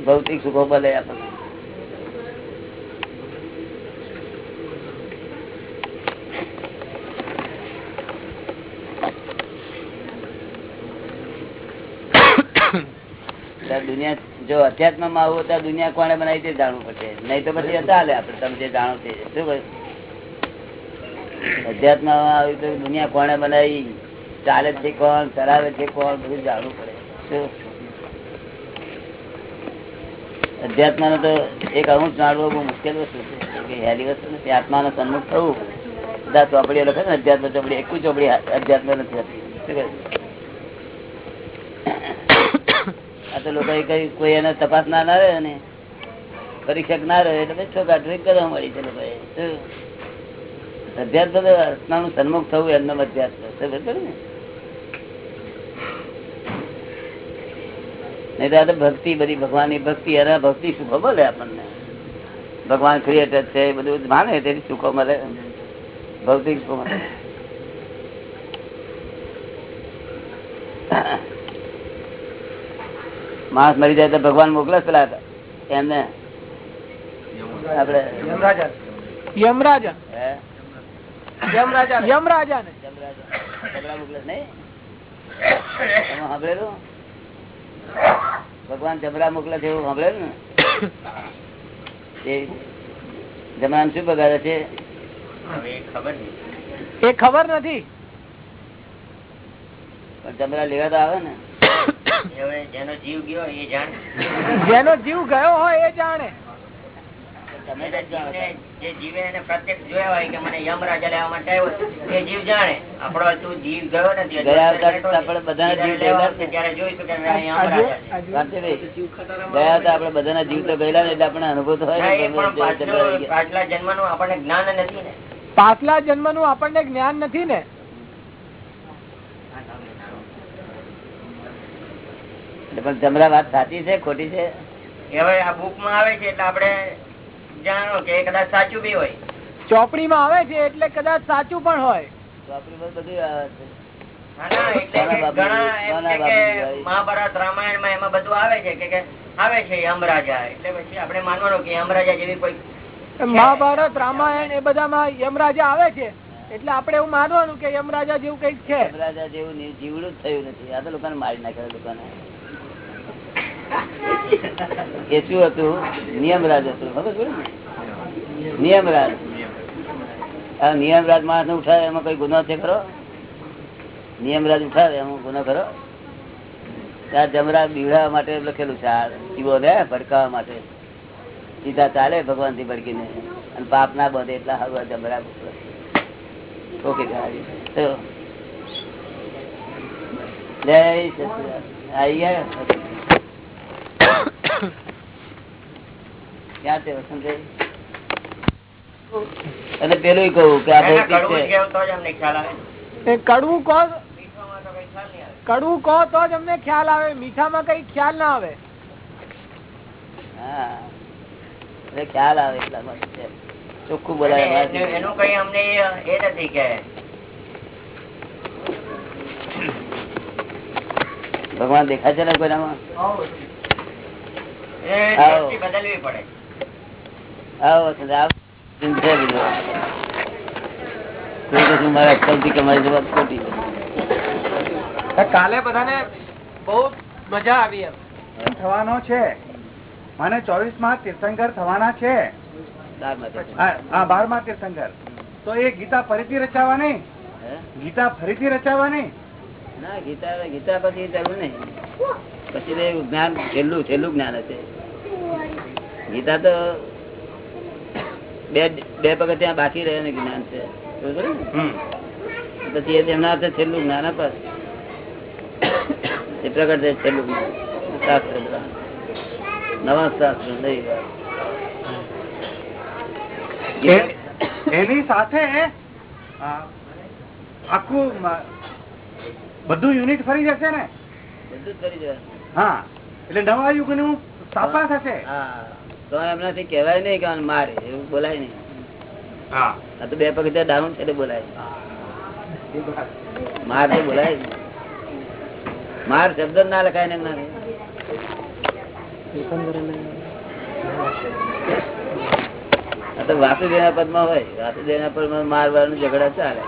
ભૌતિક સુખો ભલે આપણને ત્યાં [COUGHS] દુનિયા, જો અધ્યાત્મમાં આવું તો દુનિયા કોને બનાવી તે જાણવું પડશે નહીં તો પછી ચાલે આપડે તમે જે જાણો તે. શું કહ્યું? અધ્યાત્મમાં તો દુનિયા કોને બનાવી? ચાલે છે કોણ? ચલાવે છે કોણ? બધું જાણવું પડે. અધ્યાત્મ નો તો એક અમુક જાણવો બહુ મુશ્કેલ વસ્તુ છે. હેલી વસ્તુ નથી આત્મા નો સન્મુખ થવું. બધા ચોપડીઓ લખે ને, અધ્યાત્મ ચોપડી, એક ચોપડી અધ્યાત્મ નથી શું કહે આ તો લોકો કોઈ એને તપાસ ના ના ને પરીક્ષક ના રહે એટલે છોકરા ડ્રિંક કરવા મળી છે લોકો અભ્યાસ તો આત્માનું સન્મુખ થવું એમનો અભ્યાસ સમજ ને? નહીં તો ભક્તિ, બધી ભગવાનની ભક્તિ અને ભક્તિ સુખો મળે આપણને. ભગવાન ક્રિએટર છે, એ બધું માને તેથી સુખો મળે. ભૌતિક સુખો મળે. માણસ મરી જાય તો ભગવાન મોકલે પેલા એમને. આપડે યમરાજા યમરાજા યમરાજા ને? ભગવાન જમરા મોકલે છે એવું સાંભળેલું ને? એ જમરાને શું બગાડે છે? એ ખબર નહીં. એ ખબર નથી. પણ જમરા લેવા તો આવે ને. જેનો જીવ ગયો એ જાણે. જેનો જીવ ગયો હોય એ જાણે. તમે જ જીવને- જે જીવે એને પ્રત્યક્ષ જોયા હોય કે મને યમરાજા લેવા માટે આવ્યો એ જીવ જાણે. આપણો તું જીવ ગયો નથી ગયા અવતાર તો આપણે બધાના જીવ જ્યારે લેવા ગયેલા આવશે જ ને. ત્યારે જોઈશું કે ગયા હતા આપડે બધાના જીવ તો ગયેલા ને એટલે આપણે અનુભવ તો પાછલા જન્મનું આપણને જ્ઞાન નથી ને. પાછલા જન્મનું આપણને જ્ઞાન નથી ને. પણ જમરા વાત સાચી છે ખોટી છે? હવે આ બુકમાં આવે છે એટલે આપણે જાણો કે કદાચ સાચું બી હોય. ચોપડીમાં આવે છે એટલે કદાચ સાચું પણ હોય. બધું આવે છે? મહાભારત રામાયણમાં એમાં બધું આવે છે કે કે આવે છે યમરાજા એટલે પછી આપણે માનવાનું કે યમરાજા જેવી કોઈ મહાભારત રામાયણ એ બધામાં યમરાજા આવે છે. એટલે આપડે એવું માનવાનું કે યમરાજા જેવું કંઈક છે. રાજા જેવું જીવડું જ થયું નથી. આ તો લોકોને મારી નાખે લોકોને. એ શું હતું? નિયમરાજ હતું, ખબર નિયમરાજ. નિયમરાજ માણસ ને ઉઠાવે, એમાં કઈ ગુનો છે ખરો? નિયમરાજ ઉઠાવે, એમાં ગુનો ખરો? ત્યાં જમરા બીવડાવવા માટે લખેલું છે, આ જીવો ને ભડકાવા માટે. સીધા ચાલે ભગવાનથી ભડકીને. અને પાપ ના બધે એટલા હવે જમરા ઓકે જય સચિદાનંદ. આઈ ગયા? ક્યાં છે અને પેલું કહું કે આ કડવું જ છે કહેવું તો જ અમને ખ્યાલ આવે. એ કડવું કહો મીઠામાં તો કઈ ખ્યાલ નહીં આવે. કડવું કહો તો જ અમને ખ્યાલ આવે. મીઠામાં કઈ ખ્યાલ ના આવે. હા. એટલે ખ્યાલ આવે એટલા માટે ચોખ્ખું બોલાય એનું- કઈ અમને એ- નથી કે ભગવાન દેખાય છે ને કોઈનામાં? બદલવી પડે. આવો કાલે બધાને બહુ મજા આવી થવાનો છે. મને ચોવીસમાં તીર્થંકર થવાના છે. હા આ આ બારમા તીર્થંકર. તો એ ગીતા ફરીથી રચાવાની? ગીતા ફરીથી રચાવાની ના ગીતા ગીતા પછી જરૂર નહીં. પછી તો એવું જ્ઞાન છેલ્લું છેલ્લું જ્ઞાન હશે. ગીતા તો બે બે પગથિયાં ત્યાં બાકી રહે જ્ઞાન છે. પછી એ તેમના હાથે છેલ્લું જ્ઞાન અપાય એ પ્રગટ છે છેલ્લું જ્ઞાન. શાસ્ત્ર નવા શાસ્ત્ર નહીં એની સાથે આખું બધું યુનિટ ફરી જશે ને? બધું જ જશે. હા. એટલે નવા યુગનું સ્થાપના થશે. તો એમનાથી કહેવાય નહીં કે મારે એવું બોલાય નહીં. હા. આ તો બે પગ ડાઉન છે બોલાય માર તો બોલાય માર શબ્દ ના લખાય ને એમના તો વાસુદેવ પદમાં હોય. વાસુદેવ પદમાં મારવાનું ઝઘડા ચાલે.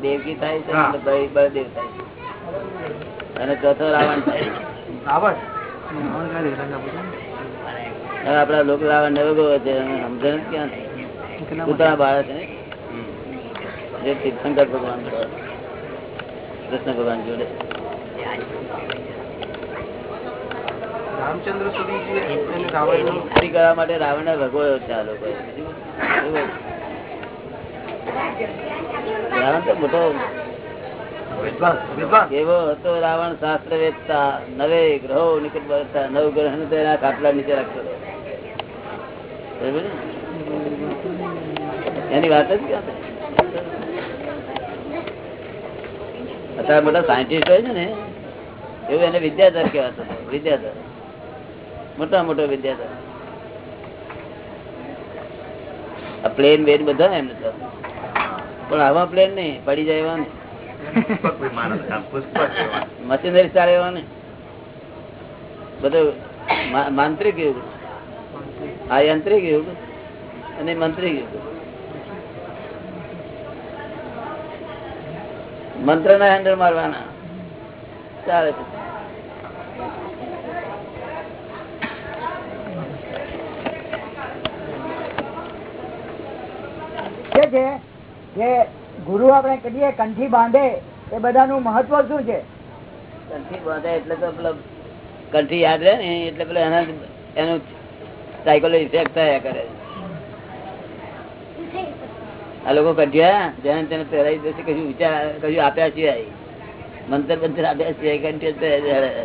દેવકી થાય છે બળદેવ થાય અને ચોથો રાવણ થાય આપડા લોકો રાવણ નવગો છે સમજણ ક્યાં પોતાના બાળક ને? જે તીર્થંકર ભગવાન કૃષ્ણ ભગવાન જોડે. રામચંદ્ર સુધી કરવા માટે રાવણ ને ભગવાયો છે આ લોકો. રાવણ તો મોટો એવો હતો રાવણ શાસ્ત્ર વેચતા નવે ગ્રહો નિકટ બળતા નવ ગ્રહ ને તો એના ખાટલા નીચે રાખતો? એની વાત જ ક્યાં અત્યારે મોટા સાયન્ટિસ્ટ હોય છે ને એવું એને વિદ્યાધર કહેવાતો. વિદ્યાધર. મોટા મોટો વિદ્યાધર. આ પ્લેન વેન બધા એમને તો પણ આવા પ્લેન નહીં, પડી જાય એવા. મશીનરી ચાલે એવા ને બધું માંત્રિક યુગ. આ યાંત્રિક યુગ અને મંત્રી યુગ. મંત્ર ના હેન્ડલ મારવાના. ચાલે છે? કે ગુરુ આપણે કહીએ, કંઠી બાંધે, એ બધાનું મહત્વ શું છે? કંઠી બાંધે એટલે તો પેલો કંઠી યાદ રહે ને, એટલે પેલો એના એનું સાયકોલો ઇફેક્ટ થયા કરે. આ લોકો કંઠિયા જેને તેને પહેરાવી દેશે કશું વિચાર, કશું આપ્યા સિવાય. મંતર બંતર આપ્યા સિવાય કંઠી જ પહેરાવી દે.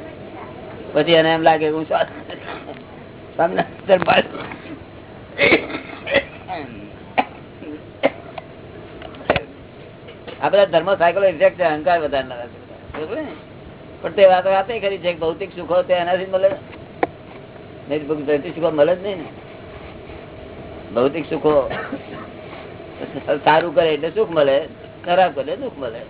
પછી એને એમ લાગે, હું શ્વાસ તમને અંતર પાડું. આ બધા ધર્મ સાયકલ ઇફેક્ટ છે અહંકાર વધારનારા છે? પણ તે વાત વાત ખરી છે ભૌતિક સુખો તે એનાથી મળે સુખો મળે જ નહીં ને. ભૌતિક સુખો સારું કરે એટલે સુખ મળે ખરાબ કરે દુઃખ મળે.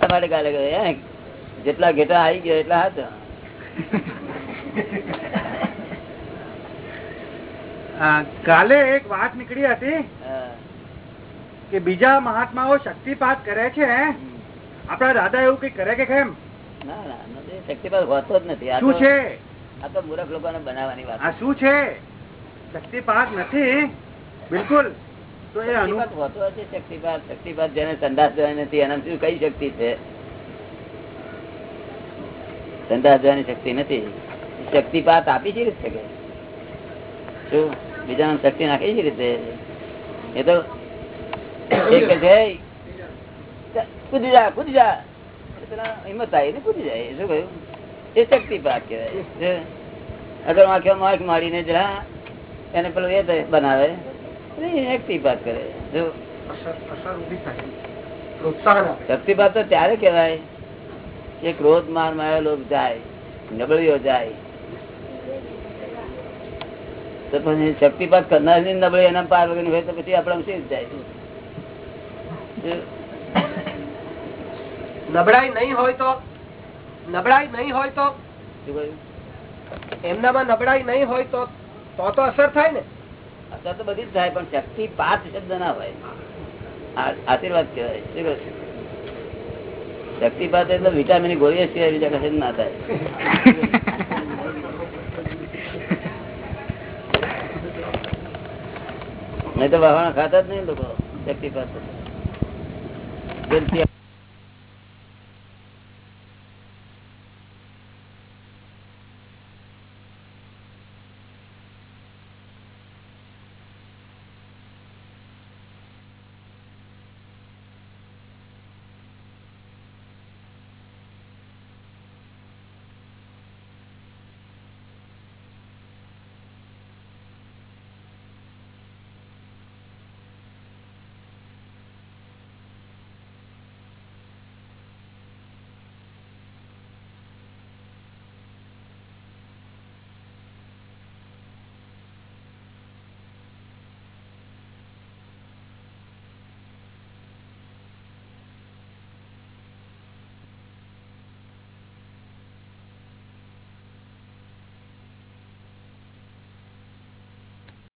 તમારે કાલે કહે, "હે, જેટલા ઘેટા આવી ગયા એટલા અ, કાલે એક વાત નીકળી હતી કે બીજા મહાત્માઓ શક્તિપાત કરે છે આપડા દાદા એવું કઈ કરે કે કેમ? શક્તિપાત હોતો જ નથી. શું છે? આ તો મૂર્ખ લોકો બનાવવાની વાત આ શું છે? શક્તિપાત નથી? બિલકુલ. તો એ હોતો હશે શક્તિપાત શક્તિપાત જેને સંદાસ નથી એના શું કઈ શક્તિ છે? સંદાસ જવાની શક્તિ નથી. શક્તિપાત આપી છે રીતે શકે શું બીજા શક્તિ નાખે છે રીતે. એ તો [COUGHS] એક કે છે "ચ- કૂદી જા કૂદી જા. હિંમત આવી ને કૂદી જાય. શું કહ્યું? એ શક્તિપાત કહેવાય. અગર આંખે માર્ક મારીને જરા એને પેલું એ તો બનાવે શક્તિપાત કરે. જો શક્તિપાત તો ત્યારે કેવાય કે ક્રોધ માર માયા લોક જાય નબળીઓ જાય. તો પછી શક્તિપાત કરનાર નબળી એના પાર વગર હોય તો પછી આપણા શું જાય? નબળાઈ નહીં હોય તો નબળાઈ નહીં હોય તો એમનામાં નબળાઈ નહીં હોય તો તો તો અસર થાય ને. અસર તો બધી જ થાય પણ શક્તિપાત શબ્દ ના હોય. આશીર્વાદ કહેવાય. શું? શક્તિપાત એટલે વિટામિન ગોળીઓ સિવાય બીજા કશે ના થાય. [LAUGHS] નહીં તો વહાણ ખાતા જ નહીં લોકો. શક્તિપાત